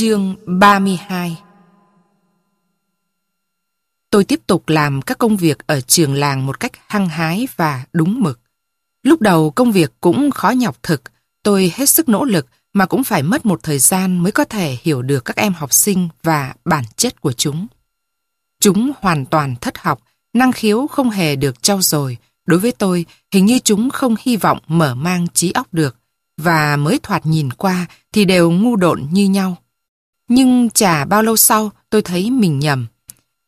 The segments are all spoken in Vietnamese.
Chương 32 Tôi tiếp tục làm các công việc ở trường làng một cách hăng hái và đúng mực. Lúc đầu công việc cũng khó nhọc thực, tôi hết sức nỗ lực mà cũng phải mất một thời gian mới có thể hiểu được các em học sinh và bản chất của chúng. Chúng hoàn toàn thất học, năng khiếu không hề được trau dồi. Đối với tôi, hình như chúng không hy vọng mở mang trí óc được, và mới thoạt nhìn qua thì đều ngu độn như nhau. Nhưng chả bao lâu sau tôi thấy mình nhầm.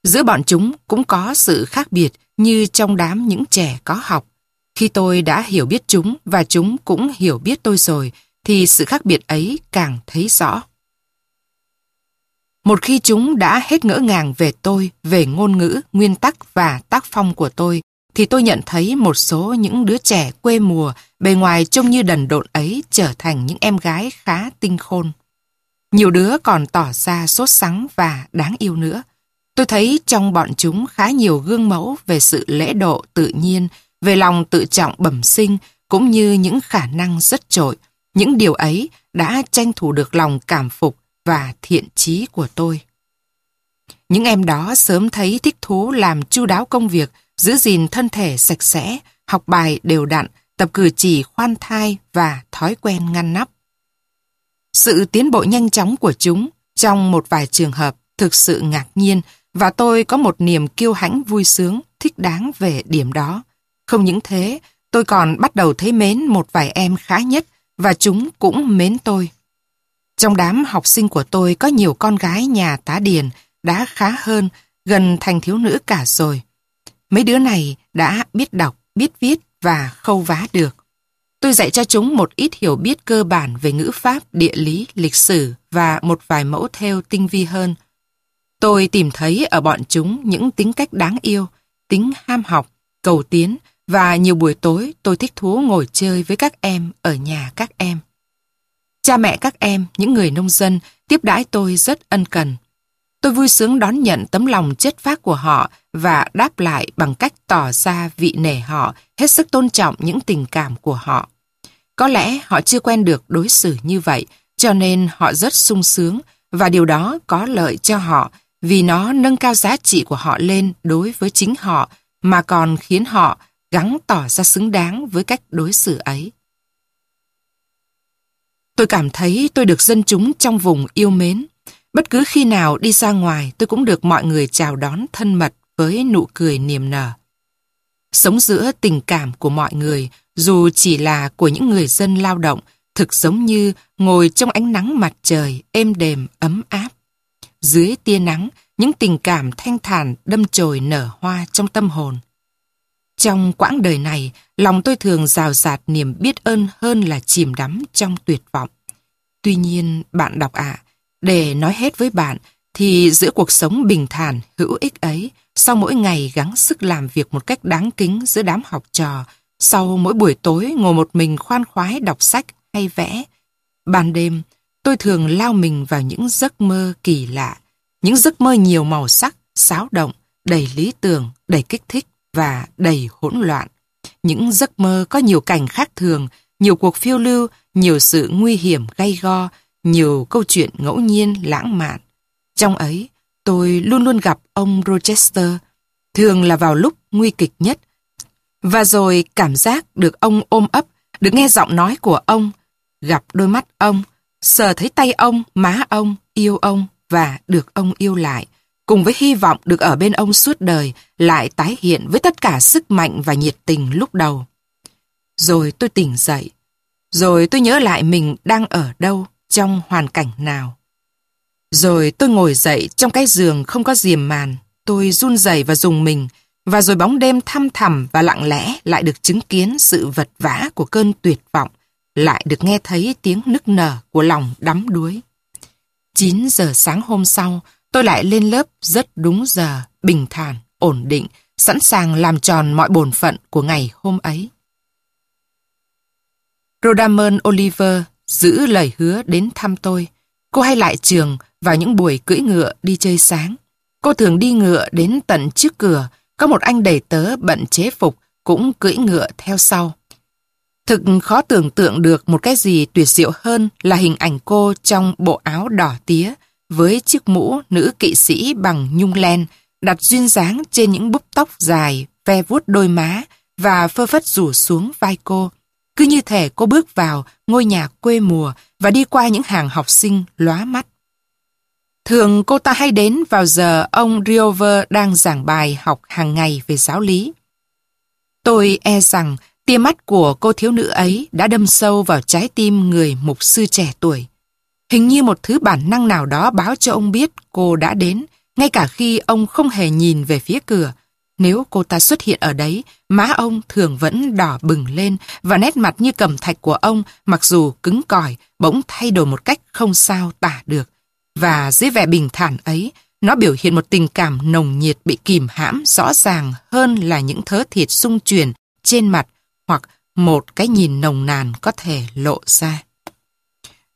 Giữa bọn chúng cũng có sự khác biệt như trong đám những trẻ có học. Khi tôi đã hiểu biết chúng và chúng cũng hiểu biết tôi rồi thì sự khác biệt ấy càng thấy rõ. Một khi chúng đã hết ngỡ ngàng về tôi, về ngôn ngữ, nguyên tắc và tác phong của tôi, thì tôi nhận thấy một số những đứa trẻ quê mùa bề ngoài trông như đần độn ấy trở thành những em gái khá tinh khôn. Nhiều đứa còn tỏ ra sốt sắng và đáng yêu nữa. Tôi thấy trong bọn chúng khá nhiều gương mẫu về sự lễ độ tự nhiên, về lòng tự trọng bẩm sinh, cũng như những khả năng rất trội. Những điều ấy đã tranh thủ được lòng cảm phục và thiện trí của tôi. Những em đó sớm thấy thích thú làm chu đáo công việc, giữ gìn thân thể sạch sẽ, học bài đều đặn, tập cử chỉ khoan thai và thói quen ngăn nắp. Sự tiến bộ nhanh chóng của chúng trong một vài trường hợp thực sự ngạc nhiên và tôi có một niềm kiêu hãnh vui sướng, thích đáng về điểm đó. Không những thế, tôi còn bắt đầu thấy mến một vài em khá nhất và chúng cũng mến tôi. Trong đám học sinh của tôi có nhiều con gái nhà tá điền đã khá hơn, gần thành thiếu nữ cả rồi. Mấy đứa này đã biết đọc, biết viết và khâu vá được. Tôi dạy cho chúng một ít hiểu biết cơ bản về ngữ pháp, địa lý, lịch sử và một vài mẫu theo tinh vi hơn. Tôi tìm thấy ở bọn chúng những tính cách đáng yêu, tính ham học, cầu tiến và nhiều buổi tối tôi thích thú ngồi chơi với các em ở nhà các em. Cha mẹ các em, những người nông dân, tiếp đãi tôi rất ân cần. Tôi vui sướng đón nhận tấm lòng chất phác của họ và đáp lại bằng cách tỏ ra vị nể họ, hết sức tôn trọng những tình cảm của họ. Có lẽ họ chưa quen được đối xử như vậy, cho nên họ rất sung sướng và điều đó có lợi cho họ vì nó nâng cao giá trị của họ lên đối với chính họ mà còn khiến họ gắng tỏ ra xứng đáng với cách đối xử ấy. Tôi cảm thấy tôi được dân chúng trong vùng yêu mến. Bất cứ khi nào đi ra ngoài tôi cũng được mọi người chào đón thân mật với nụ cười niềm nở. Sống giữa tình cảm của mọi người, dù chỉ là của những người dân lao động, thực giống như ngồi trong ánh nắng mặt trời êm đềm ấm áp. Dưới tia nắng, những tình cảm thanh thản đâm chồi nở hoa trong tâm hồn. Trong quãng đời này, lòng tôi thường rào rạt niềm biết ơn hơn là chìm đắm trong tuyệt vọng. Tuy nhiên, bạn đọc ạ, để nói hết với bạn, thì giữa cuộc sống bình thản, hữu ích ấy, sau mỗi ngày gắng sức làm việc một cách đáng kính giữa đám học trò, sau mỗi buổi tối ngồi một mình khoan khoái đọc sách hay vẽ, ban đêm tôi thường lao mình vào những giấc mơ kỳ lạ, những giấc mơ nhiều màu sắc, xáo động, đầy lý tưởng, đầy kích thích và đầy hỗn loạn. Những giấc mơ có nhiều cảnh khác thường, nhiều cuộc phiêu lưu, nhiều sự nguy hiểm gay go, nhiều câu chuyện ngẫu nhiên lãng mạn. Trong ấy, tôi luôn luôn gặp ông Rochester, thường là vào lúc nguy kịch nhất. Và rồi cảm giác được ông ôm ấp, được nghe giọng nói của ông, gặp đôi mắt ông, sờ thấy tay ông, má ông, yêu ông và được ông yêu lại cùng với hy vọng được ở bên ông suốt đời, lại tái hiện với tất cả sức mạnh và nhiệt tình lúc đầu. Rồi tôi tỉnh dậy. Rồi tôi nhớ lại mình đang ở đâu, trong hoàn cảnh nào. Rồi tôi ngồi dậy trong cái giường không có diềm màn. Tôi run rẩy và dùng mình. Và rồi bóng đêm thăm thẳm và lặng lẽ lại được chứng kiến sự vật vã của cơn tuyệt vọng. Lại được nghe thấy tiếng nức nở của lòng đắm đuối. 9 giờ sáng hôm sau, Tôi lại lên lớp rất đúng giờ, bình thản, ổn định, sẵn sàng làm tròn mọi bổn phận của ngày hôm ấy. Rodamon Oliver giữ lời hứa đến thăm tôi. Cô hay lại trường vào những buổi cưỡi ngựa đi chơi sáng. Cô thường đi ngựa đến tận trước cửa, có một anh đầy tớ bận chế phục cũng cưỡi ngựa theo sau. Thực khó tưởng tượng được một cái gì tuyệt diệu hơn là hình ảnh cô trong bộ áo đỏ tía với chiếc mũ nữ kỵ sĩ bằng nhung len đặt duyên dáng trên những búp tóc dài, ve vuốt đôi má và phơ phất rủ xuống vai cô. Cứ như thể cô bước vào ngôi nhà quê mùa và đi qua những hàng học sinh lóa mắt. Thường cô ta hay đến vào giờ ông Riover đang giảng bài học hàng ngày về giáo lý. Tôi e rằng tia mắt của cô thiếu nữ ấy đã đâm sâu vào trái tim người mục sư trẻ tuổi. Hình như một thứ bản năng nào đó báo cho ông biết cô đã đến, ngay cả khi ông không hề nhìn về phía cửa. Nếu cô ta xuất hiện ở đấy, má ông thường vẫn đỏ bừng lên và nét mặt như cầm thạch của ông, mặc dù cứng cỏi, bỗng thay đổi một cách không sao tả được. Và dưới vẻ bình thản ấy, nó biểu hiện một tình cảm nồng nhiệt bị kìm hãm rõ ràng hơn là những thớ thịt sung truyền trên mặt hoặc một cái nhìn nồng nàn có thể lộ ra.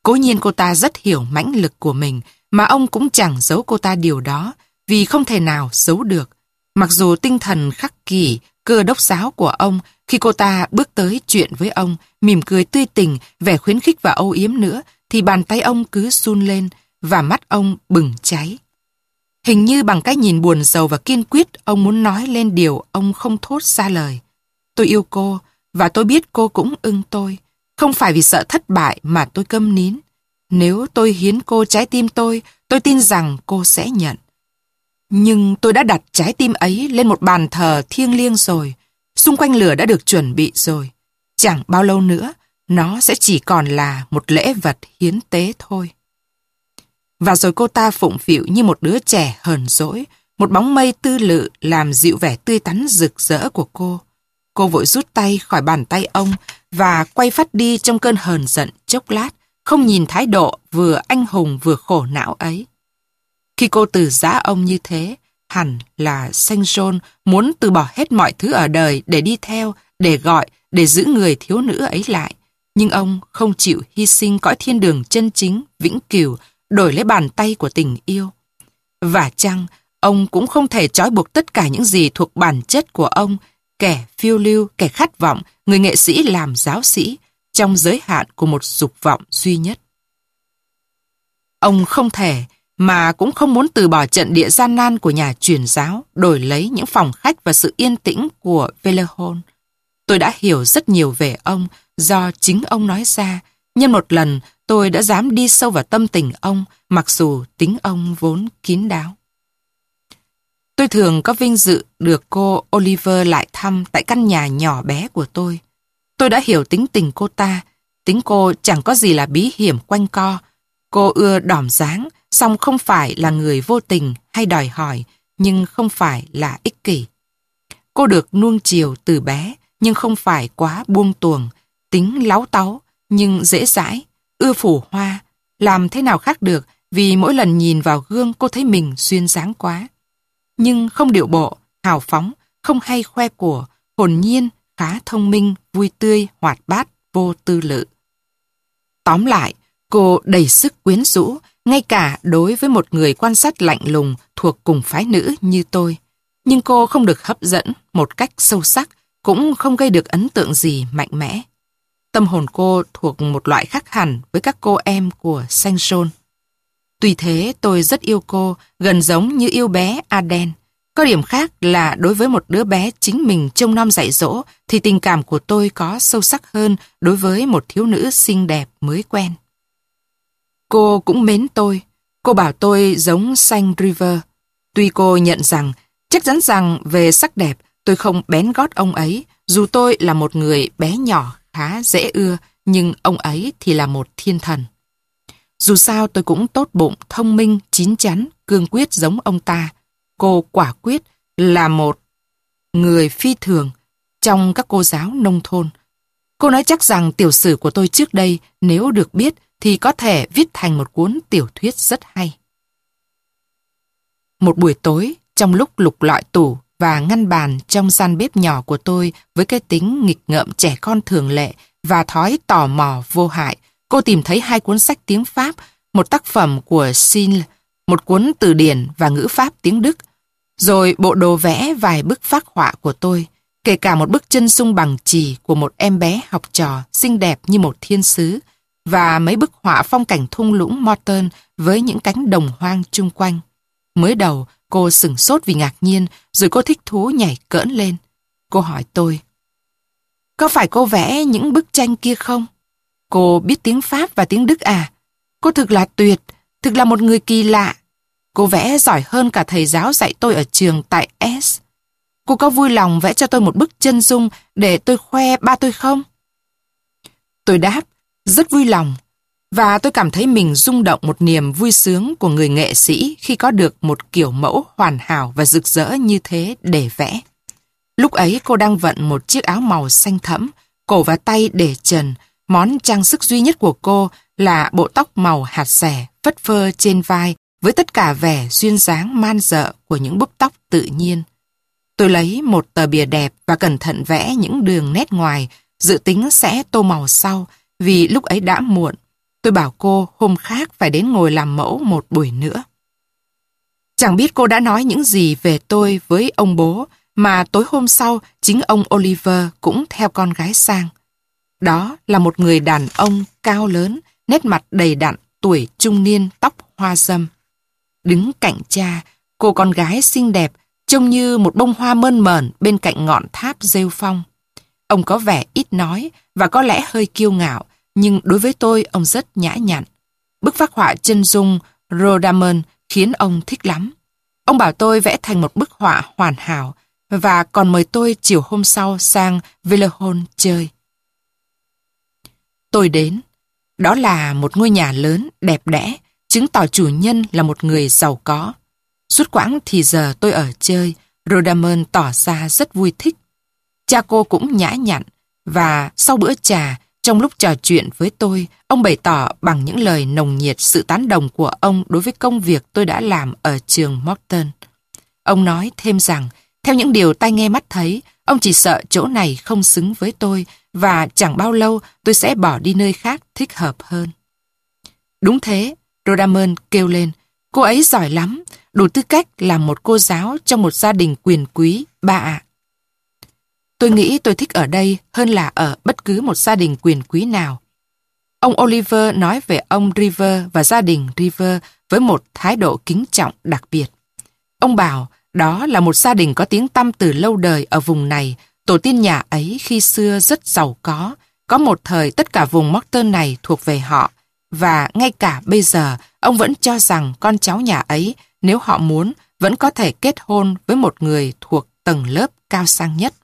Cố nhiên cô ta rất hiểu mãnh lực của mình, mà ông cũng chẳng giấu cô ta điều đó, vì không thể nào giấu được. Mặc dù tinh thần khắc kỷ, cơ đốc giáo của ông, khi cô ta bước tới chuyện với ông, mỉm cười tươi tình, vẻ khuyến khích và âu yếm nữa, thì bàn tay ông cứ run lên, và mắt ông bừng cháy. Hình như bằng cái nhìn buồn rầu và kiên quyết, ông muốn nói lên điều ông không thốt ra lời. Tôi yêu cô, và tôi biết cô cũng ưng tôi. Không phải vì sợ thất bại mà tôi câm nín. Nếu tôi hiến cô trái tim tôi, tôi tin rằng cô sẽ nhận. Nhưng tôi đã đặt trái tim ấy lên một bàn thờ thiêng liêng rồi. Xung quanh lửa đã được chuẩn bị rồi. Chẳng bao lâu nữa, nó sẽ chỉ còn là một lễ vật hiến tế thôi. Và rồi cô ta phụng phịu như một đứa trẻ hờn dỗi, một bóng mây tư lự làm dịu vẻ tươi tắn rực rỡ của cô. Cô vội rút tay khỏi bàn tay ông và quay phát đi trong cơn hờn giận chốc lát, không nhìn thái độ vừa anh hùng vừa khổ não ấy. Khi cô từ giã ông như thế, hẳn là Saint John muốn từ bỏ hết mọi thứ ở đời để đi theo, để gọi, để giữ người thiếu nữ ấy lại. Nhưng ông không chịu hy sinh cõi thiên đường chân chính, vĩnh cửu, đổi lấy bàn tay của tình yêu. Và chăng, ông cũng không thể trói buộc tất cả những gì thuộc bản chất của ông, kẻ phiêu lưu, kẻ khát vọng, người nghệ sĩ làm giáo sĩ, trong giới hạn của một dục vọng duy nhất. Ông không thể, mà cũng không muốn từ bỏ trận địa gian nan của nhà truyền giáo, đổi lấy những phòng khách và sự yên tĩnh của Velehon. Tôi đã hiểu rất nhiều về ông do chính ông nói ra, nhân một lần tôi đã dám đi sâu vào tâm tình ông, mặc dù tính ông vốn kín đáo. Tôi thường có vinh dự được cô Oliver lại thăm tại căn nhà nhỏ bé của tôi. Tôi đã hiểu tính tình cô ta, tính cô chẳng có gì là bí hiểm quanh co. Cô ưa đỏm dáng, song không phải là người vô tình hay đòi hỏi, nhưng không phải là ích kỷ. Cô được nuông chiều từ bé, nhưng không phải quá buông tuồng, tính láo táo nhưng dễ dãi, ưa phủ hoa. Làm thế nào khác được vì mỗi lần nhìn vào gương cô thấy mình xuyên dáng quá. Nhưng không điệu bộ, hào phóng, không hay khoe của, hồn nhiên, khá thông minh, vui tươi, hoạt bát, vô tư lự. Tóm lại, cô đầy sức quyến rũ, ngay cả đối với một người quan sát lạnh lùng thuộc cùng phái nữ như tôi. Nhưng cô không được hấp dẫn một cách sâu sắc, cũng không gây được ấn tượng gì mạnh mẽ. Tâm hồn cô thuộc một loại khác hẳn với các cô em của Saint John. Tuy thế tôi rất yêu cô, gần giống như yêu bé Aden. Có điểm khác là đối với một đứa bé chính mình trông nom dạy dỗ thì tình cảm của tôi có sâu sắc hơn đối với một thiếu nữ xinh đẹp mới quen. Cô cũng mến tôi. Cô bảo tôi giống Xanh River. Tuy cô nhận rằng, chắc chắn rằng về sắc đẹp tôi không bén gót ông ấy, dù tôi là một người bé nhỏ khá dễ ưa, nhưng ông ấy thì là một thiên thần. Dù sao tôi cũng tốt bụng, thông minh, chín chắn, cương quyết giống ông ta. Cô quả quyết là một người phi thường trong các cô giáo nông thôn. Cô nói chắc rằng tiểu sử của tôi trước đây nếu được biết thì có thể viết thành một cuốn tiểu thuyết rất hay. Một buổi tối, trong lúc lục lọi tủ và ngăn bàn trong gian bếp nhỏ của tôi với cái tính nghịch ngợm trẻ con thường lệ và thói tò mò vô hại, cô tìm thấy hai cuốn sách tiếng Pháp, một tác phẩm của Sin, một cuốn từ điển và ngữ Pháp tiếng Đức, rồi bộ đồ vẽ vài bức phác họa của tôi. kể cả một bức chân dung bằng chì của một em bé học trò xinh đẹp như một thiên sứ và mấy bức họa phong cảnh thung lũng Morton với những cánh đồng hoang chung quanh. Mới đầu, cô sửng sốt vì ngạc nhiên, rồi cô thích thú nhảy cỡn lên. Cô hỏi tôi, có phải cô vẽ những bức tranh kia không? Cô biết tiếng Pháp và tiếng Đức à? Cô thực là tuyệt, thực là một người kỳ lạ. Cô vẽ giỏi hơn cả thầy giáo dạy tôi ở trường tại S. Cô có vui lòng vẽ cho tôi một bức chân dung để tôi khoe ba tôi không? Tôi đáp, rất vui lòng. Và tôi cảm thấy mình rung động một niềm vui sướng của người nghệ sĩ khi có được một kiểu mẫu hoàn hảo và rực rỡ như thế để vẽ. Lúc ấy cô đang vận một chiếc áo màu xanh thẫm, cổ và tay để trần. Món trang sức duy nhất của cô là bộ tóc màu hạt rẻ, phất phơ trên vai với tất cả vẻ duyên dáng man dợ của những búp tóc tự nhiên. Tôi lấy một tờ bìa đẹp và cẩn thận vẽ những đường nét ngoài, dự tính sẽ tô màu sau, vì lúc ấy đã muộn. Tôi bảo cô hôm khác phải đến ngồi làm mẫu một buổi nữa. Chẳng biết cô đã nói những gì về tôi với ông bố, mà tối hôm sau chính ông Oliver cũng theo con gái sang. Đó là một người đàn ông cao lớn, nét mặt đầy đặn, tuổi trung niên, tóc hoa dâm. Đứng cạnh cha, cô con gái xinh đẹp, trông như một bông hoa mơn mởn bên cạnh ngọn tháp rêu phong. Ông có vẻ ít nói và có lẽ hơi kiêu ngạo, nhưng đối với tôi ông rất nhã nhặn. Bức phác họa chân dung Rodamon khiến ông thích lắm. Ông bảo tôi vẽ thành một bức họa hoàn hảo và còn mời tôi chiều hôm sau sang Villehon chơi. Tôi đến. Đó là một ngôi nhà lớn, đẹp đẽ, chứng tỏ chủ nhân là một người giàu có. Suốt quãng thì giờ tôi ở chơi, Rodamon tỏ ra rất vui thích. Cha cô cũng nhã nhặn, và sau bữa trà, trong lúc trò chuyện với tôi, ông bày tỏ bằng những lời nồng nhiệt sự tán đồng của ông đối với công việc tôi đã làm ở trường Morton. Ông nói thêm rằng, theo những điều tai nghe mắt thấy, ông chỉ sợ chỗ này không xứng với tôi và chẳng bao lâu tôi sẽ bỏ đi nơi khác thích hợp hơn. Đúng thế, Rodamon kêu lên, cô ấy giỏi lắm, đủ tư cách làm một cô giáo trong một gia đình quyền quý, bà ạ. Tôi nghĩ tôi thích ở đây hơn là ở bất cứ một gia đình quyền quý nào. Ông Oliver nói về ông River và gia đình River với một thái độ kính trọng đặc biệt. Ông bảo đó là một gia đình có tiếng tăm từ lâu đời ở vùng này. Tổ tiên nhà ấy khi xưa rất giàu có. Có một thời tất cả vùng Morton này thuộc về họ. Và ngay cả bây giờ, ông vẫn cho rằng con cháu nhà ấy, nếu họ muốn, vẫn có thể kết hôn với một người thuộc tầng lớp cao sang nhất.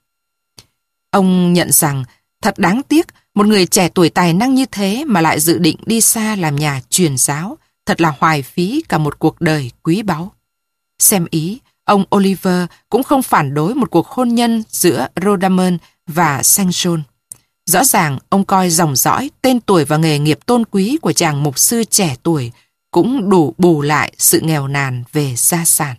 Ông nhận rằng, thật đáng tiếc, một người trẻ tuổi tài năng như thế mà lại dự định đi xa làm nhà truyền giáo, thật là hoài phí cả một cuộc đời quý báu. Xem ý, ông Oliver cũng không phản đối một cuộc hôn nhân giữa Rodamon và Sanchon. Rõ ràng ông coi dòng dõi, tên tuổi và nghề nghiệp tôn quý của chàng mục sư trẻ tuổi cũng đủ bù lại sự nghèo nàn về gia sản.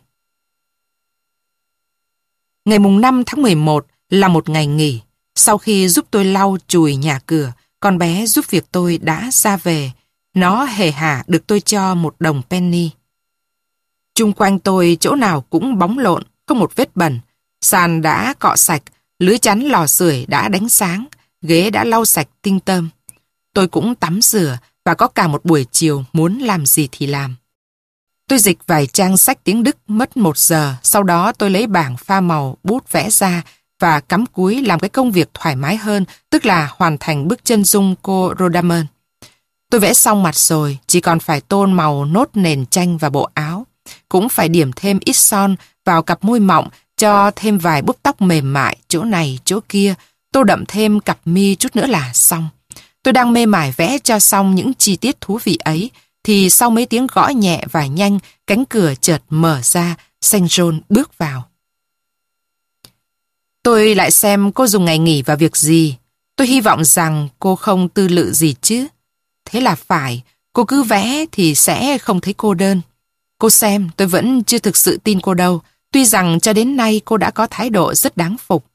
Ngày mùng 5 tháng 11 là một ngày nghỉ. Sau khi giúp tôi lau chùi nhà cửa, con bé giúp việc tôi đã ra về. Nó hề hả được tôi cho một đồng penny. Trung quanh tôi chỗ nào cũng bóng lộn, không một vết bẩn. Sàn đã cọ sạch, lưới chắn lò sưởi đã đánh sáng, ghế đã lau sạch tinh tơm. Tôi cũng tắm rửa và có cả một buổi chiều muốn làm gì thì làm. Tôi dịch vài trang sách tiếng Đức mất một giờ, sau đó tôi lấy bảng pha màu, bút vẽ ra và cắm cúi làm cái công việc thoải mái hơn, tức là hoàn thành bức chân dung cô Rodamon. Tôi vẽ xong mặt rồi, chỉ còn phải tôn màu nốt nền tranh và bộ áo. Cũng phải điểm thêm ít son vào cặp môi mọng cho thêm vài búp tóc mềm mại chỗ này chỗ kia, tô đậm thêm cặp mi chút nữa là xong. Tôi đang mê mải vẽ cho xong những chi tiết thú vị ấy, thì sau mấy tiếng gõ nhẹ và nhanh, cánh cửa chợt mở ra, xanh rôn bước vào. Tôi lại xem cô dùng ngày nghỉ vào việc gì. Tôi hy vọng rằng cô không tư lự gì chứ. Thế là phải, cô cứ vẽ thì sẽ không thấy cô đơn. Cô xem, tôi vẫn chưa thực sự tin cô đâu, tuy rằng cho đến nay cô đã có thái độ rất đáng phục.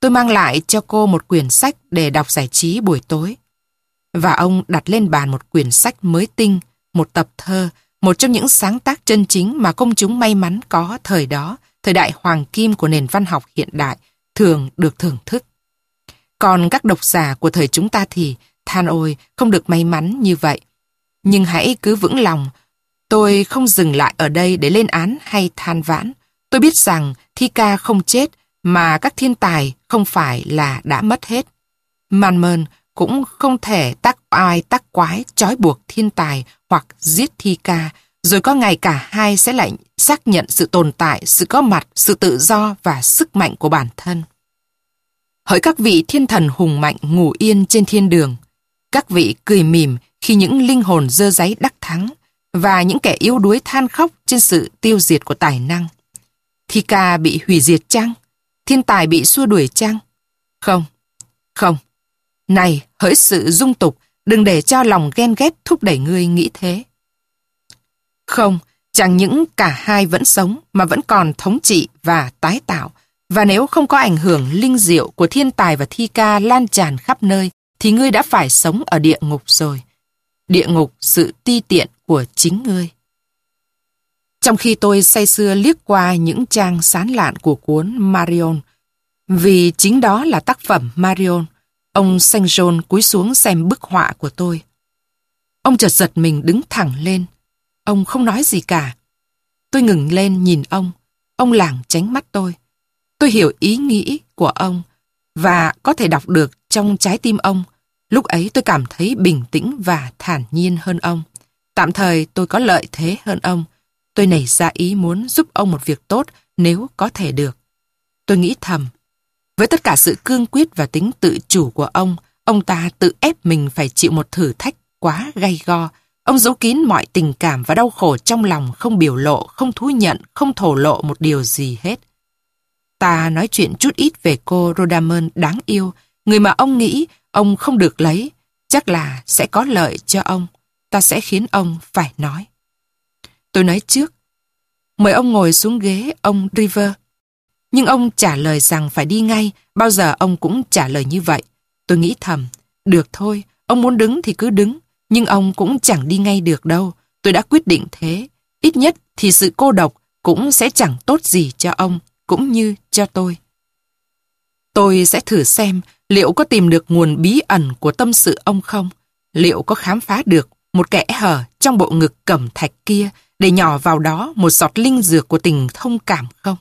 Tôi mang lại cho cô một quyển sách để đọc giải trí buổi tối. Và ông đặt lên bàn một quyển sách mới tinh, một tập thơ, một trong những sáng tác chân chính mà công chúng may mắn có thời đó, thời đại hoàng kim của nền văn học hiện đại, thường được thưởng thức. Còn các độc giả của thời chúng ta thì, than ôi, không được may mắn như vậy. Nhưng hãy cứ vững lòng, tôi không dừng lại ở đây để lên án hay than vãn. Tôi biết rằng Thi Ca không chết, mà các thiên tài không phải là đã mất hết. Manman cũng không thể tác oai tác quái trói buộc thiên tài hoặc giết Thi Ca, rồi có ngày cả hai sẽ lại xác nhận sự tồn tại, sự có mặt, sự tự do và sức mạnh của bản thân. Hỡi các vị thiên thần hùng mạnh ngủ yên trên thiên đường, các vị cười mỉm khi những linh hồn dơ giấy đắc thắng và những kẻ yếu đuối than khóc trên sự tiêu diệt của tài năng. Thi ca bị hủy diệt chăng? Thiên tài bị xua đuổi chăng? Không, không. Này, hỡi sự dung tục, đừng để cho lòng ghen ghét thúc đẩy ngươi nghĩ thế. Không, chẳng những cả hai vẫn sống mà vẫn còn thống trị và tái tạo. Và nếu không có ảnh hưởng linh diệu của thiên tài và thi ca lan tràn khắp nơi, thì ngươi đã phải sống ở địa ngục rồi. Địa ngục sự ti tiện của chính ngươi. Trong khi tôi say sưa liếc qua những trang sán lạn của cuốn Marion, vì chính đó là tác phẩm Marion, ông Saint John cúi xuống xem bức họa của tôi. Ông chợt giật mình đứng thẳng lên. Ông không nói gì cả. Tôi ngừng lên nhìn ông. Ông lảng tránh mắt tôi. Tôi hiểu ý nghĩ của ông và có thể đọc được trong trái tim ông. Lúc ấy tôi cảm thấy bình tĩnh và thản nhiên hơn ông. Tạm thời tôi có lợi thế hơn ông. Tôi nảy ra ý muốn giúp ông một việc tốt nếu có thể được. Tôi nghĩ thầm. Với tất cả sự cương quyết và tính tự chủ của ông, ông ta tự ép mình phải chịu một thử thách quá gay go. Ông giấu kín mọi tình cảm và đau khổ trong lòng không biểu lộ, không thú nhận, không thổ lộ một điều gì hết. Ta nói chuyện chút ít về cô Rodamon đáng yêu, người mà ông nghĩ ông không được lấy, chắc là sẽ có lợi cho ông. Ta sẽ khiến ông phải nói. Tôi nói trước. Mời ông ngồi xuống ghế ông River. Nhưng ông trả lời rằng phải đi ngay, bao giờ ông cũng trả lời như vậy. Tôi nghĩ thầm, được thôi, ông muốn đứng thì cứ đứng, nhưng ông cũng chẳng đi ngay được đâu. Tôi đã quyết định thế, ít nhất thì sự cô độc cũng sẽ chẳng tốt gì cho ông, cũng như cho tôi. Tôi sẽ thử xem liệu có tìm được nguồn bí ẩn của tâm sự ông không? Liệu có khám phá được một kẽ hở trong bộ ngực cẩm thạch kia để nhỏ vào đó một giọt linh dược của tình thông cảm không?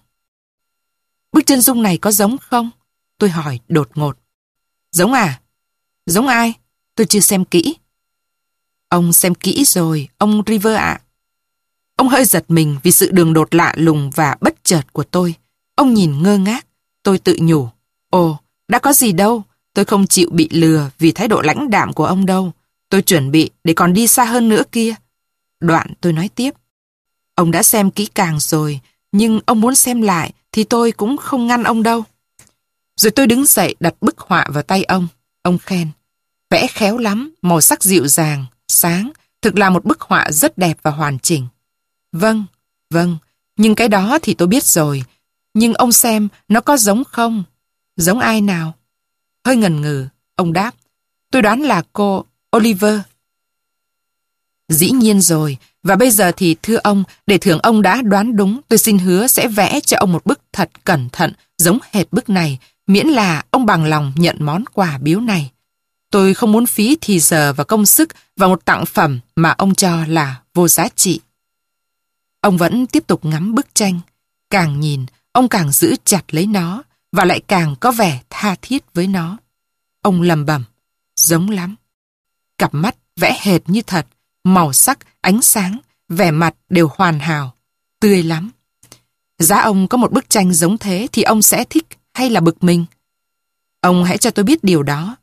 Bức chân dung này có giống không? Tôi hỏi đột ngột. Giống à? Giống ai? Tôi chưa xem kỹ. Ông xem kỹ rồi, ông River ạ. Ông hơi giật mình vì sự đường đột lạ lùng và bất chợt của tôi. Ông nhìn ngơ ngác. Tôi tự nhủ. Ồ, đã có gì đâu. Tôi không chịu bị lừa vì thái độ lãnh đạm của ông đâu. Tôi chuẩn bị để còn đi xa hơn nữa kia. Đoạn tôi nói tiếp. Ông đã xem kỹ càng rồi, nhưng ông muốn xem lại thì tôi cũng không ngăn ông đâu. Rồi tôi đứng dậy đặt bức họa vào tay ông. Ông khen. Vẽ khéo lắm, màu sắc dịu dàng, sáng. Thực là một bức họa rất đẹp và hoàn chỉnh. Vâng, vâng, nhưng cái đó thì tôi biết rồi. Nhưng ông xem nó có giống không? Giống ai nào? Hơi ngần ngừ, ông đáp. Tôi đoán là cô Oliver. Dĩ nhiên rồi, và bây giờ thì thưa ông, để thưởng ông đã đoán đúng, tôi xin hứa sẽ vẽ cho ông một bức thật cẩn thận, giống hệt bức này, miễn là ông bằng lòng nhận món quà biếu này. Tôi không muốn phí thì giờ và công sức vào một tặng phẩm mà ông cho là vô giá trị. Ông vẫn tiếp tục ngắm bức tranh. Càng nhìn, ông càng giữ chặt lấy nó và lại càng có vẻ tha thiết với nó. Ông lầm bầm, giống lắm. Cặp mắt vẽ hệt như thật, màu sắc, ánh sáng, vẻ mặt đều hoàn hảo, tươi lắm. Giá ông có một bức tranh giống thế thì ông sẽ thích hay là bực mình? Ông hãy cho tôi biết điều đó.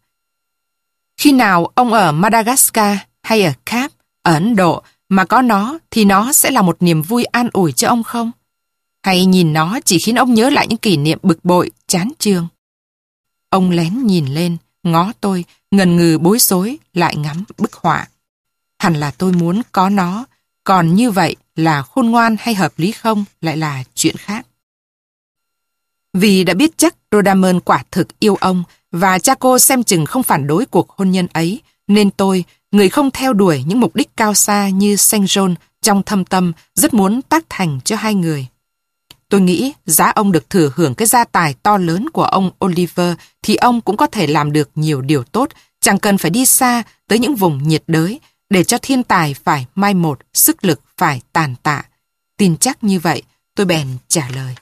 Khi nào ông ở Madagascar hay ở Cap, ở Ấn Độ mà có nó thì nó sẽ là một niềm vui an ủi cho ông không? Hay nhìn nó chỉ khiến ông nhớ lại những kỷ niệm bực bội, chán chường? Ông lén nhìn lên, ngó tôi, ngần ngừ bối rối, lại ngắm bức họa. Hẳn là tôi muốn có nó, còn như vậy là khôn ngoan hay hợp lý không lại là chuyện khác. Vì đã biết chắc Rodamon quả thực yêu ông và cha cô xem chừng không phản đối cuộc hôn nhân ấy, nên tôi, người không theo đuổi những mục đích cao xa như Saint John trong thâm tâm, rất muốn tác thành cho hai người. Tôi nghĩ giá ông được thừa hưởng cái gia tài to lớn của ông Oliver thì ông cũng có thể làm được nhiều điều tốt, chẳng cần phải đi xa tới những vùng nhiệt đới để cho thiên tài phải mai một, sức lực phải tàn tạ. Tin chắc như vậy, tôi bèn trả lời.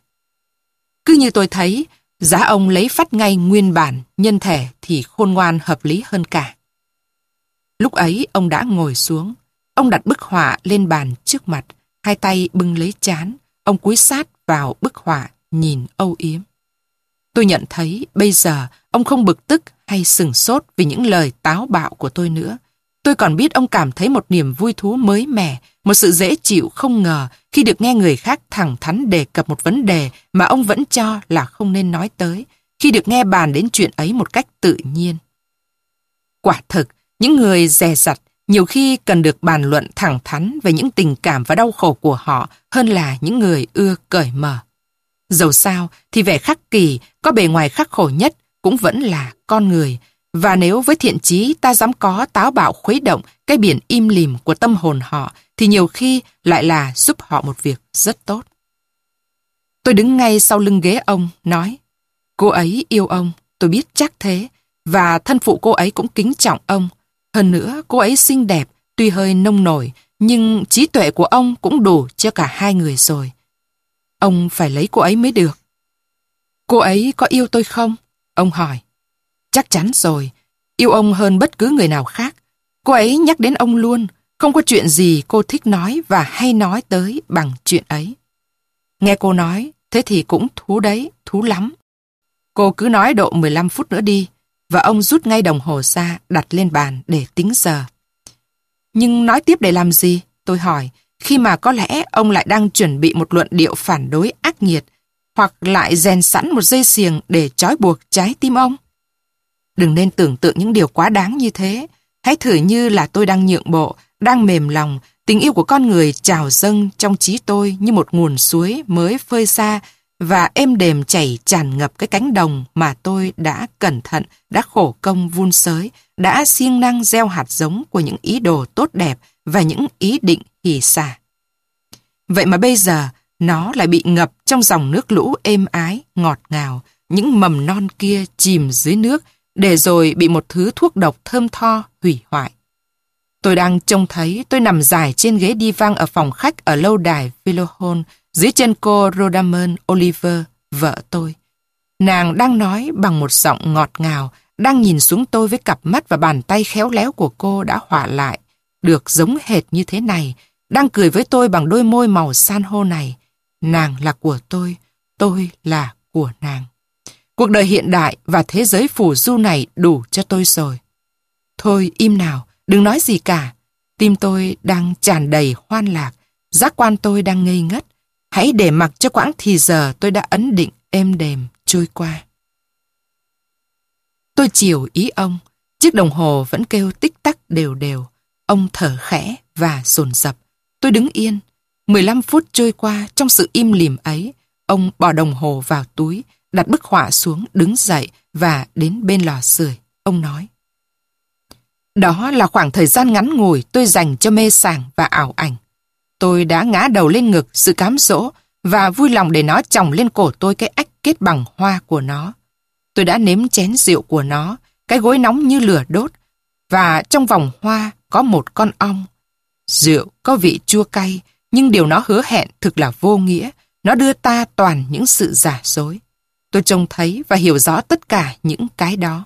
Cứ như tôi thấy, giá ông lấy phát ngay nguyên bản, nhân thể thì khôn ngoan hợp lý hơn cả. Lúc ấy ông đã ngồi xuống, ông đặt bức họa lên bàn trước mặt, hai tay bưng lấy chán, ông cúi sát vào bức họa, nhìn âu yếm. Tôi nhận thấy bây giờ ông không bực tức hay sừng sốt vì những lời táo bạo của tôi nữa. Tôi còn biết ông cảm thấy một niềm vui thú mới mẻ, một sự dễ chịu không ngờ khi được nghe người khác thẳng thắn đề cập một vấn đề mà ông vẫn cho là không nên nói tới, khi được nghe bàn đến chuyện ấy một cách tự nhiên. Quả thực, những người dè dặt nhiều khi cần được bàn luận thẳng thắn về những tình cảm và đau khổ của họ hơn là những người ưa cởi mở. Dầu sao thì vẻ khắc kỳ, có bề ngoài khắc khổ nhất cũng vẫn là con người. Và nếu với thiện chí ta dám có táo bạo khuấy động cái biển im lìm của tâm hồn họ, thì nhiều khi lại là giúp họ một việc rất tốt. Tôi đứng ngay sau lưng ghế ông, nói, cô ấy yêu ông, tôi biết chắc thế, và thân phụ cô ấy cũng kính trọng ông. Hơn nữa, cô ấy xinh đẹp, tuy hơi nông nổi, nhưng trí tuệ của ông cũng đủ cho cả hai người rồi. Ông phải lấy cô ấy mới được. Cô ấy có yêu tôi không? Ông hỏi. Chắc chắn rồi, yêu ông hơn bất cứ người nào khác. Cô ấy nhắc đến ông luôn, không có chuyện gì cô thích nói và hay nói tới bằng chuyện ấy. Nghe cô nói, thế thì cũng thú đấy, thú lắm. Cô cứ nói độ 15 phút nữa đi, và ông rút ngay đồng hồ ra đặt lên bàn để tính giờ. Nhưng nói tiếp để làm gì? Tôi hỏi, khi mà có lẽ ông lại đang chuẩn bị một luận điệu phản đối ác nghiệt, hoặc lại rèn sẵn một dây xiềng để trói buộc trái tim ông. Đừng nên tưởng tượng những điều quá đáng như thế. Hãy thử như là tôi đang nhượng bộ, đang mềm lòng, tình yêu của con người trào dâng trong trí tôi như một nguồn suối mới phơi xa và êm đềm chảy tràn ngập cái cánh đồng mà tôi đã cẩn thận, đã khổ công vun sới, đã siêng năng gieo hạt giống của những ý đồ tốt đẹp và những ý định hỷ xả. Vậy mà bây giờ, nó lại bị ngập trong dòng nước lũ êm ái, ngọt ngào, những mầm non kia chìm dưới nước, để rồi bị một thứ thuốc độc thơm tho hủy hoại. Tôi đang trông thấy tôi nằm dài trên ghế đi vang ở phòng khách ở lâu đài Philohon, dưới chân cô Rodamon Oliver, vợ tôi. Nàng đang nói bằng một giọng ngọt ngào, đang nhìn xuống tôi với cặp mắt và bàn tay khéo léo của cô đã họa lại, được giống hệt như thế này, đang cười với tôi bằng đôi môi màu san hô này. Nàng là của tôi, tôi là của nàng. Cuộc đời hiện đại và thế giới phủ du này đủ cho tôi rồi. Thôi im nào, đừng nói gì cả. Tim tôi đang tràn đầy hoan lạc, giác quan tôi đang ngây ngất. Hãy để mặc cho quãng thì giờ tôi đã ấn định êm đềm trôi qua. Tôi chiều ý ông, chiếc đồng hồ vẫn kêu tích tắc đều đều. Ông thở khẽ và sồn dập. Tôi đứng yên. 15 phút trôi qua trong sự im lìm ấy, ông bỏ đồng hồ vào túi, đặt bức họa xuống, đứng dậy và đến bên lò sưởi. Ông nói. Đó là khoảng thời gian ngắn ngủi tôi dành cho mê sảng và ảo ảnh. Tôi đã ngã đầu lên ngực sự cám dỗ và vui lòng để nó chồng lên cổ tôi cái ách kết bằng hoa của nó. Tôi đã nếm chén rượu của nó, cái gối nóng như lửa đốt, và trong vòng hoa có một con ong. Rượu có vị chua cay, nhưng điều nó hứa hẹn thực là vô nghĩa. Nó đưa ta toàn những sự giả dối. Tôi trông thấy và hiểu rõ tất cả những cái đó.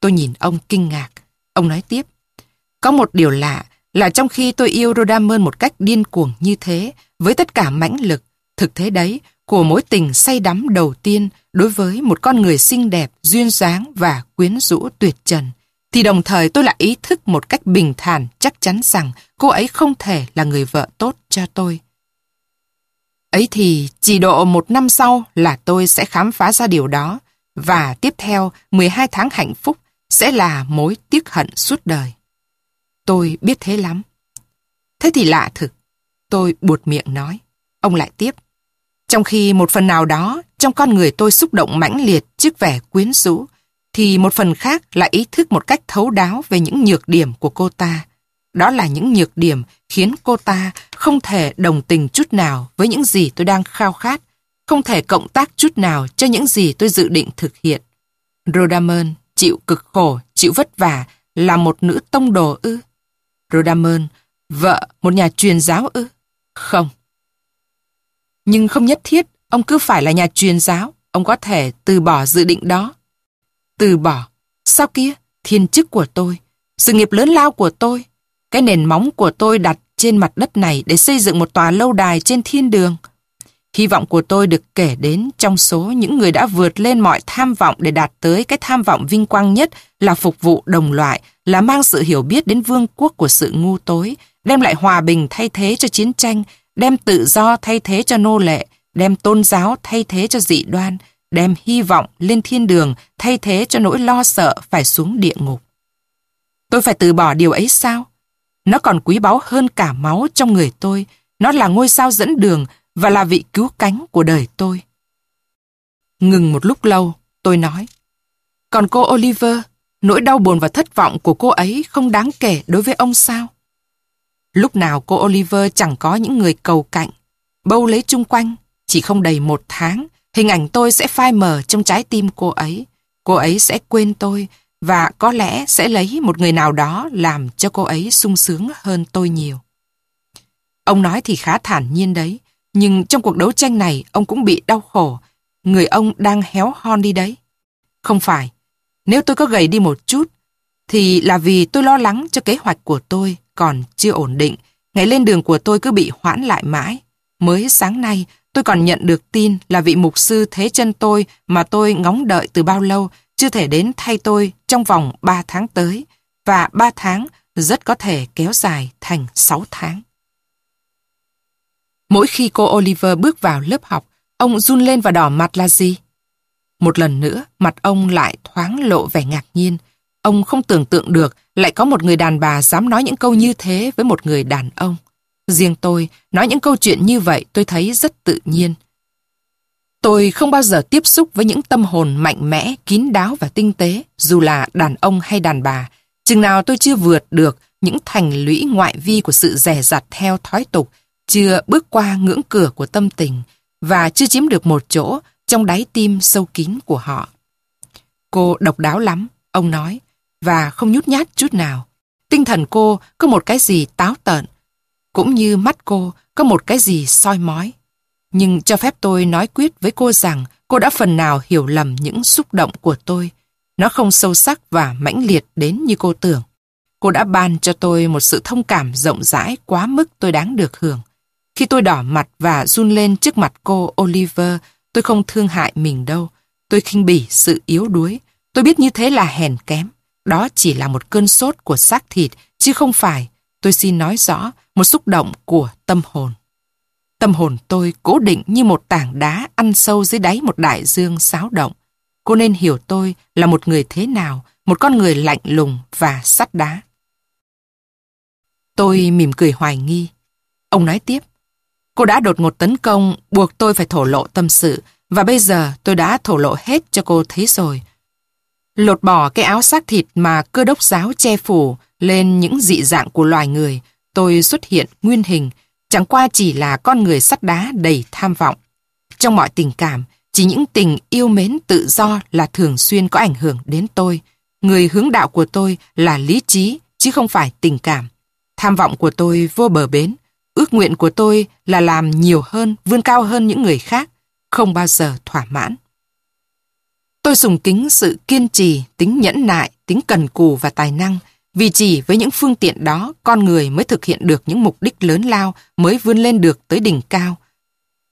Tôi nhìn ông kinh ngạc. Ông nói tiếp. Có một điều lạ là trong khi tôi yêu Rodamon một cách điên cuồng như thế, với tất cả mãnh lực, thực thế đấy, của mối tình say đắm đầu tiên đối với một con người xinh đẹp, duyên dáng và quyến rũ tuyệt trần, thì đồng thời tôi lại ý thức một cách bình thản chắc chắn rằng cô ấy không thể là người vợ tốt cho tôi. Ấy thì chỉ độ một năm sau là tôi sẽ khám phá ra điều đó và tiếp theo 12 tháng hạnh phúc sẽ là mối tiếc hận suốt đời. Tôi biết thế lắm. Thế thì lạ thực. Tôi buột miệng nói. Ông lại tiếp. Trong khi một phần nào đó trong con người tôi xúc động mãnh liệt trước vẻ quyến rũ, thì một phần khác là ý thức một cách thấu đáo về những nhược điểm của cô ta. Đó là những nhược điểm khiến cô ta không thể đồng tình chút nào với những gì tôi đang khao khát không thể cộng tác chút nào cho những gì tôi dự định thực hiện. Rodamon chịu cực khổ, chịu vất vả là một nữ tông đồ ư? Rodamon, vợ một nhà truyền giáo ư? Không. Nhưng không nhất thiết ông cứ phải là nhà truyền giáo, ông có thể từ bỏ dự định đó. Từ bỏ? Sao kia? Thiên chức của tôi, sự nghiệp lớn lao của tôi, cái nền móng của tôi đặt trên mặt đất này để xây dựng một tòa lâu đài trên thiên đường. Hy vọng của tôi được kể đến trong số những người đã vượt lên mọi tham vọng để đạt tới cái tham vọng vinh quang nhất là phục vụ đồng loại, là mang sự hiểu biết đến vương quốc của sự ngu tối, đem lại hòa bình thay thế cho chiến tranh, đem tự do thay thế cho nô lệ, đem tôn giáo thay thế cho dị đoan, đem hy vọng lên thiên đường thay thế cho nỗi lo sợ phải xuống địa ngục. Tôi phải từ bỏ điều ấy sao? Nó còn quý báu hơn cả máu trong người tôi. Nó là ngôi sao dẫn đường và là vị cứu cánh của đời tôi. Ngừng một lúc lâu, tôi nói. Còn cô Oliver, nỗi đau buồn và thất vọng của cô ấy không đáng kể đối với ông sao? Lúc nào cô Oliver chẳng có những người cầu cạnh, bâu lấy chung quanh, chỉ không đầy một tháng, hình ảnh tôi sẽ phai mờ trong trái tim cô ấy. Cô ấy sẽ quên tôi và có lẽ sẽ lấy một người nào đó làm cho cô ấy sung sướng hơn tôi nhiều. Ông nói thì khá thản nhiên đấy, nhưng trong cuộc đấu tranh này ông cũng bị đau khổ. Người ông đang héo hon đi đấy. Không phải, nếu tôi có gầy đi một chút, thì là vì tôi lo lắng cho kế hoạch của tôi còn chưa ổn định. Ngày lên đường của tôi cứ bị hoãn lại mãi. Mới sáng nay, tôi còn nhận được tin là vị mục sư thế chân tôi mà tôi ngóng đợi từ bao lâu chưa thể đến thay tôi trong vòng 3 tháng tới và 3 tháng rất có thể kéo dài thành 6 tháng. Mỗi khi cô Oliver bước vào lớp học, ông run lên và đỏ mặt là gì? Một lần nữa, mặt ông lại thoáng lộ vẻ ngạc nhiên. Ông không tưởng tượng được lại có một người đàn bà dám nói những câu như thế với một người đàn ông. Riêng tôi, nói những câu chuyện như vậy tôi thấy rất tự nhiên. Tôi không bao giờ tiếp xúc với những tâm hồn mạnh mẽ, kín đáo và tinh tế, dù là đàn ông hay đàn bà. Chừng nào tôi chưa vượt được những thành lũy ngoại vi của sự rẻ rặt theo thói tục, chưa bước qua ngưỡng cửa của tâm tình và chưa chiếm được một chỗ trong đáy tim sâu kín của họ. Cô độc đáo lắm, ông nói, và không nhút nhát chút nào. Tinh thần cô có một cái gì táo tợn, cũng như mắt cô có một cái gì soi mói. Nhưng cho phép tôi nói quyết với cô rằng cô đã phần nào hiểu lầm những xúc động của tôi. Nó không sâu sắc và mãnh liệt đến như cô tưởng. Cô đã ban cho tôi một sự thông cảm rộng rãi quá mức tôi đáng được hưởng. Khi tôi đỏ mặt và run lên trước mặt cô Oliver, tôi không thương hại mình đâu. Tôi khinh bỉ sự yếu đuối. Tôi biết như thế là hèn kém. Đó chỉ là một cơn sốt của xác thịt, chứ không phải, tôi xin nói rõ, một xúc động của tâm hồn. Tâm hồn tôi cố định như một tảng đá ăn sâu dưới đáy một đại dương xáo động. Cô nên hiểu tôi là một người thế nào, một con người lạnh lùng và sắt đá. Tôi mỉm cười hoài nghi. Ông nói tiếp, cô đã đột ngột tấn công, buộc tôi phải thổ lộ tâm sự, và bây giờ tôi đã thổ lộ hết cho cô thấy rồi. Lột bỏ cái áo xác thịt mà cơ đốc giáo che phủ lên những dị dạng của loài người, tôi xuất hiện nguyên hình, chẳng qua chỉ là con người sắt đá đầy tham vọng. Trong mọi tình cảm, chỉ những tình yêu mến tự do là thường xuyên có ảnh hưởng đến tôi. Người hướng đạo của tôi là lý trí, chứ không phải tình cảm. Tham vọng của tôi vô bờ bến. Ước nguyện của tôi là làm nhiều hơn, vươn cao hơn những người khác, không bao giờ thỏa mãn. Tôi sùng kính sự kiên trì, tính nhẫn nại, tính cần cù và tài năng, vì chỉ với những phương tiện đó, con người mới thực hiện được những mục đích lớn lao, mới vươn lên được tới đỉnh cao.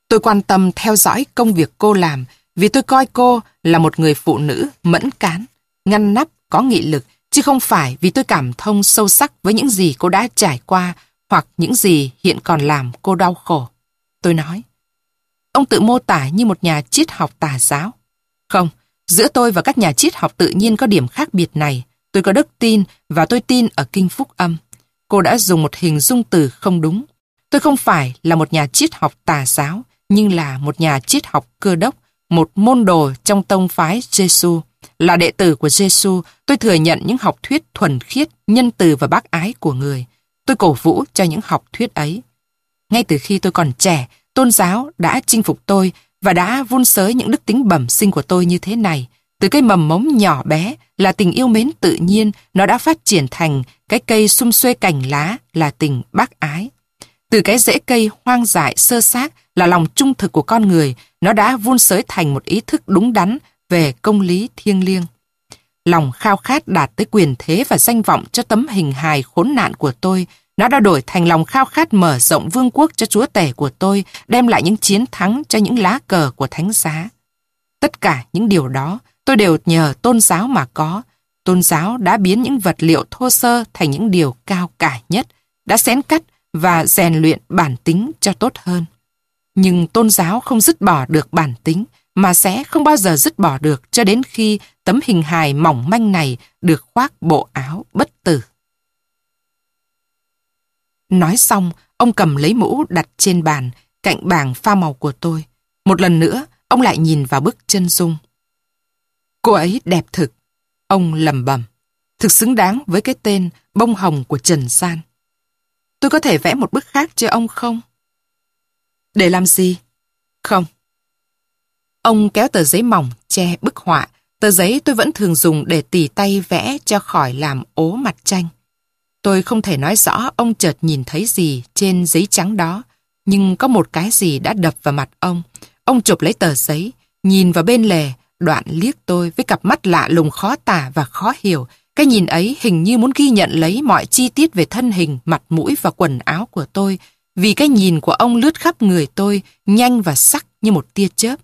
Tôi quan tâm theo dõi công việc cô làm, vì tôi coi cô là một người phụ nữ mẫn cán, ngăn nắp, có nghị lực, chứ không phải vì tôi cảm thông sâu sắc với những gì cô đã trải qua hoặc những gì hiện còn làm cô đau khổ. Tôi nói, ông tự mô tả như một nhà triết học tà giáo. Không, giữa tôi và các nhà triết học tự nhiên có điểm khác biệt này. Tôi có đức tin và tôi tin ở kinh phúc âm. Cô đã dùng một hình dung từ không đúng. Tôi không phải là một nhà triết học tà giáo, nhưng là một nhà triết học cơ đốc, một môn đồ trong tông phái Giêsu. Là đệ tử của Giêsu, tôi thừa nhận những học thuyết thuần khiết, nhân từ và bác ái của người. Tôi cổ vũ cho những học thuyết ấy. Ngay từ khi tôi còn trẻ, tôn giáo đã chinh phục tôi và đã vun sới những đức tính bẩm sinh của tôi như thế này. Từ cây mầm mống nhỏ bé là tình yêu mến tự nhiên, nó đã phát triển thành cái cây sum xuê cành lá là tình bác ái. Từ cái rễ cây hoang dại sơ xác là lòng trung thực của con người, nó đã vun sới thành một ý thức đúng đắn về công lý thiêng liêng. Lòng khao khát đạt tới quyền thế và danh vọng cho tấm hình hài khốn nạn của tôi, nó đã đổi thành lòng khao khát mở rộng vương quốc cho chúa tể của tôi, đem lại những chiến thắng cho những lá cờ của thánh giá. Tất cả những điều đó tôi đều nhờ tôn giáo mà có. Tôn giáo đã biến những vật liệu thô sơ thành những điều cao cả nhất, đã xén cắt và rèn luyện bản tính cho tốt hơn. Nhưng tôn giáo không dứt bỏ được bản tính, mà sẽ không bao giờ dứt bỏ được cho đến khi tấm hình hài mỏng manh này được khoác bộ áo bất tử. Nói xong, ông cầm lấy mũ đặt trên bàn, cạnh bảng pha màu của tôi. Một lần nữa, ông lại nhìn vào bức chân dung. Cô ấy đẹp thực. Ông lầm bầm. Thực xứng đáng với cái tên bông hồng của Trần San. Tôi có thể vẽ một bức khác cho ông không? Để làm gì? Không. Ông kéo tờ giấy mỏng che bức họa. Tờ giấy tôi vẫn thường dùng để tỉ tay vẽ cho khỏi làm ố mặt tranh. Tôi không thể nói rõ ông chợt nhìn thấy gì trên giấy trắng đó, nhưng có một cái gì đã đập vào mặt ông. Ông chụp lấy tờ giấy, nhìn vào bên lề, đoạn liếc tôi với cặp mắt lạ lùng khó tả và khó hiểu. Cái nhìn ấy hình như muốn ghi nhận lấy mọi chi tiết về thân hình, mặt mũi và quần áo của tôi, vì cái nhìn của ông lướt khắp người tôi, nhanh và sắc như một tia chớp.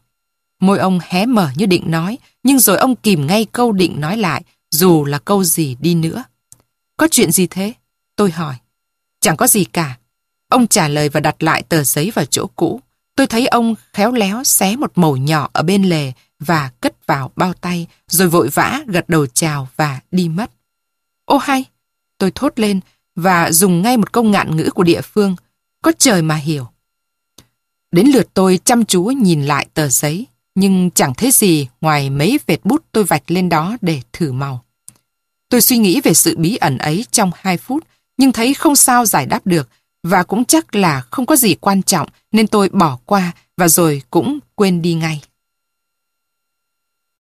Môi ông hé mở như định nói, nhưng rồi ông kìm ngay câu định nói lại, dù là câu gì đi nữa. Có chuyện gì thế? Tôi hỏi. Chẳng có gì cả. Ông trả lời và đặt lại tờ giấy vào chỗ cũ. Tôi thấy ông khéo léo xé một mẩu nhỏ ở bên lề và cất vào bao tay, rồi vội vã gật đầu chào và đi mất. Ô hay! Tôi thốt lên và dùng ngay một câu ngạn ngữ của địa phương. Có trời mà hiểu. Đến lượt tôi chăm chú nhìn lại tờ giấy, nhưng chẳng thấy gì ngoài mấy vệt bút tôi vạch lên đó để thử màu. Tôi suy nghĩ về sự bí ẩn ấy trong hai phút, nhưng thấy không sao giải đáp được, và cũng chắc là không có gì quan trọng nên tôi bỏ qua và rồi cũng quên đi ngay.